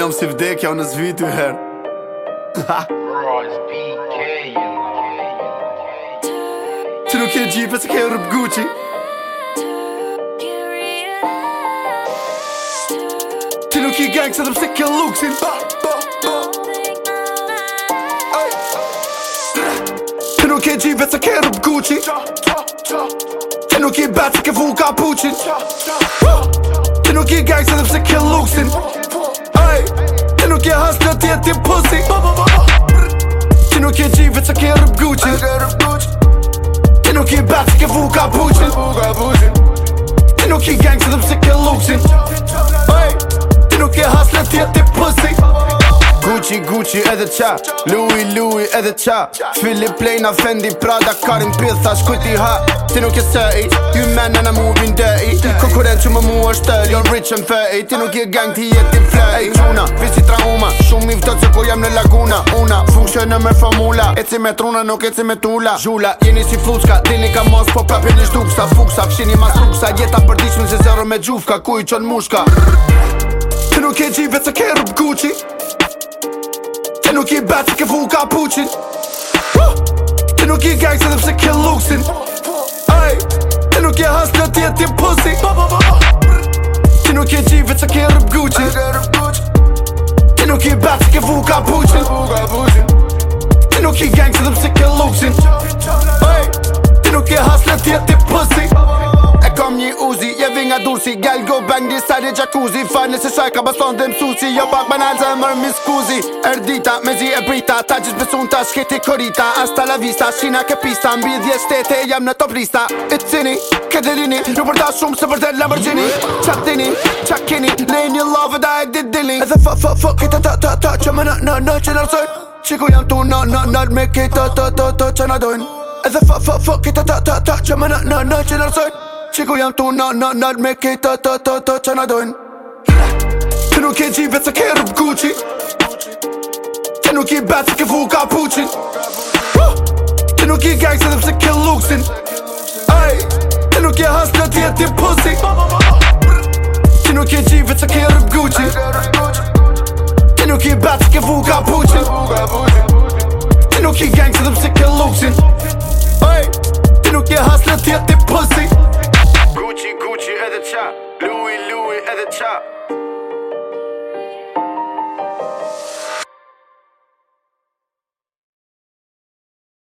Unë jam si vdekja, unë zvi të herë Të nuk e gjipë, se ke rëp guqi Të nuk i gangë, se të pëse ke luksin Të nuk e gjipë, se ke rëp guqi Të nuk i betë, se ke vuka puqin Të nuk i gangë, se të ke luksin Të nuk i gangë, se të ke luksin nuk e hasë në tjetë i pusi Bo bo bo bo Ti nuk e gjive që ke rëp guqin Ti nuk e bat që ke vu ka puqin Ti nuk e gang që dhe pse ke luqin Ti nuk e hasë në tjetë Gucci, Gucci edhe qa Louis, Louis edhe qa Philip Lena, Fendi, Prada, Karim Pitha Shkujti ha, ti nuk e sej You man and I'm moving dirty Konkurent që më mua shtëri You're rich and fate Ti nuk e gang ti jeti flej Gjuna, jam në laguna Una, funksionë me formula E me truna, nuk e me e tula Zhula, jeni si fluska Dini ka mos, po prapje në shduk Sa fuksa, fshini mas ruksa Jeta për se zero me gjufka Ku i qon mushka Të nuk e gjive të ke rup guqi Të nuk i bat të ke fu ka puqin Të nuk i gang se dhe pse ke luksin Të nuk e hasnë të jetin pussi Të nuk e gjive të ke rup guqi Të nuk guqi wulkan, pójdź dur si gel go bengi Sari jacuzzi Fani se shaj ka baston dhe msusi Jo pak me nalë zë mërë Erdita me zi e brita Ta gjithë besun ta shketi korita Asta la vista Shina ke pista Mbi dhje shtete jam në top lista It's sini Ke delini Ju përta shumë se përder Lamborghini Qat dini Qat kini Ne love da e di dili Edhe fa fa fa kita ta ta ta Qa me na na na që në rësojn Qiku jam tu na na na Me kita ta ta ta ta që në dojnë Edhe fa fa fa kita ta ta ta Qa me na na na që në rësojn Qiko jam tu në në nërë me kej të të të të që në dojnë Që nuk e gjive të ke rëp Gucci Që nuk i bet të ke fu ka puqin Që nuk i gangse dhe pse ke luksin Ej Që nuk i has në tjetë ti pusi nuk i gjive të ke rëp Gucci Që nuk i bet të ke nuk i bet ke fu ka puqin